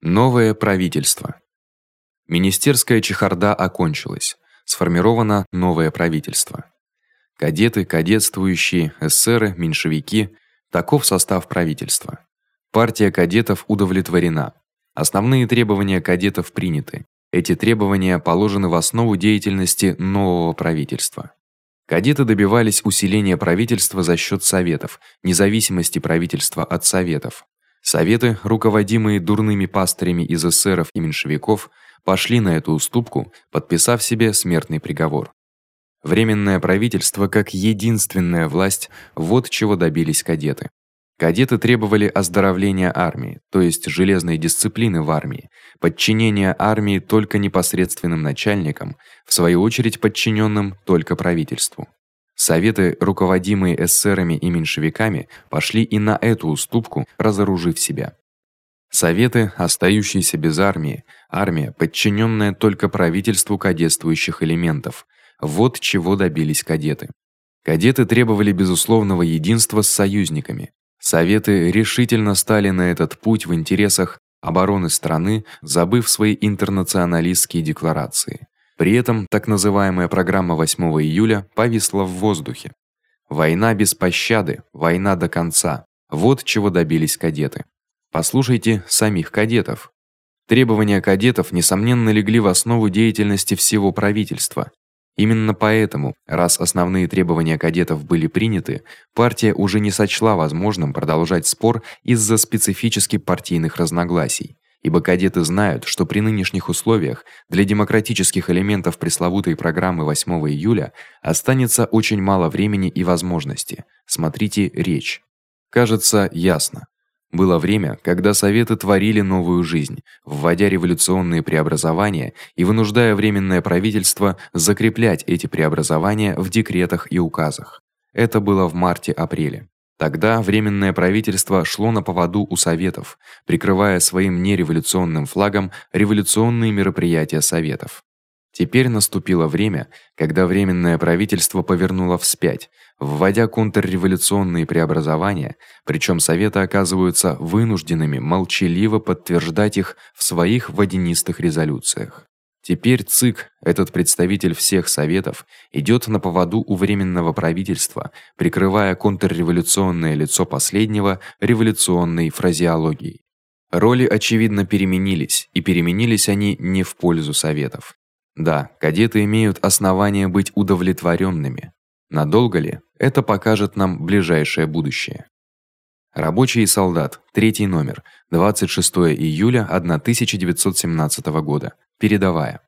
Новое правительство. Министерская чехарда окончилась. Сформировано новое правительство. Кадеты, кадетствующие, эсеры, меньшевики таков состав правительства. Партия кадетов удовлетворена. Основные требования кадетов приняты. Эти требования положены в основу деятельности нового правительства. Кадеты добивались усиления правительства за счёт советов, независимости правительства от советов. Советы, руководимые дурными пастырями из эсеров и меньшевиков, пошли на эту уступку, подписав себе смертный приговор. Временное правительство как единственная власть вот чего добились кадеты. Кадеты требовали оздоровления армии, то есть железной дисциплины в армии, подчинения армии только непосредственным начальникам, в свою очередь подчинённым только правительству. Советы, руководимые эсерами и меньшевиками, пошли и на эту уступку, разоружив себя. Советы, остающиеся без армии, армия, подчинённая только правительству кадетствующих элементов. Вот чего добились кадеты. Кадеты требовали безусловного единства с союзниками. Советы решительно стали на этот путь в интересах обороны страны, забыв свои интернационалистские декларации. При этом так называемая программа 8 июля повисла в воздухе. Война без пощады, война до конца. Вот чего добились кадеты. Послушайте самих кадетов. Требования кадетов несомненно легли в основу деятельности всего правительства. Именно поэтому, раз основные требования кадетов были приняты, партия уже не сочла возможным продолжать спор из-за специфически партийных разногласий. Ибо кадеты знают, что при нынешних условиях для демократических элементов пресловутой программы 8 июля останется очень мало времени и возможности. Смотрите речь. Кажется, ясно. Было время, когда советы творили новую жизнь, вводя революционные преобразования и вынуждая временное правительство закреплять эти преобразования в декретах и указах. Это было в марте-апреле. Тогда временное правительство шло на поводу у советов, прикрывая своим нереволюционным флагом революционные мероприятия советов. Теперь наступило время, когда временное правительство повернуло вспять, вводя контрреволюционные преобразования, причём советы оказываются вынужденными молчаливо подтверждать их в своих водянистых резолюциях. Теперь ЦИК, этот представитель всех советов, идёт на поводу у временного правительства, прикрывая контрреволюционное лицо последнего революционной фразеологией. Роли очевидно переменились, и переменились они не в пользу советов. Да, кадеты имеют основания быть удовлетворёнными. Надолго ли? Это покажет нам ближайшее будущее. Рабочий и солдат. Третий номер. 26 июля 1917 года. Передавая.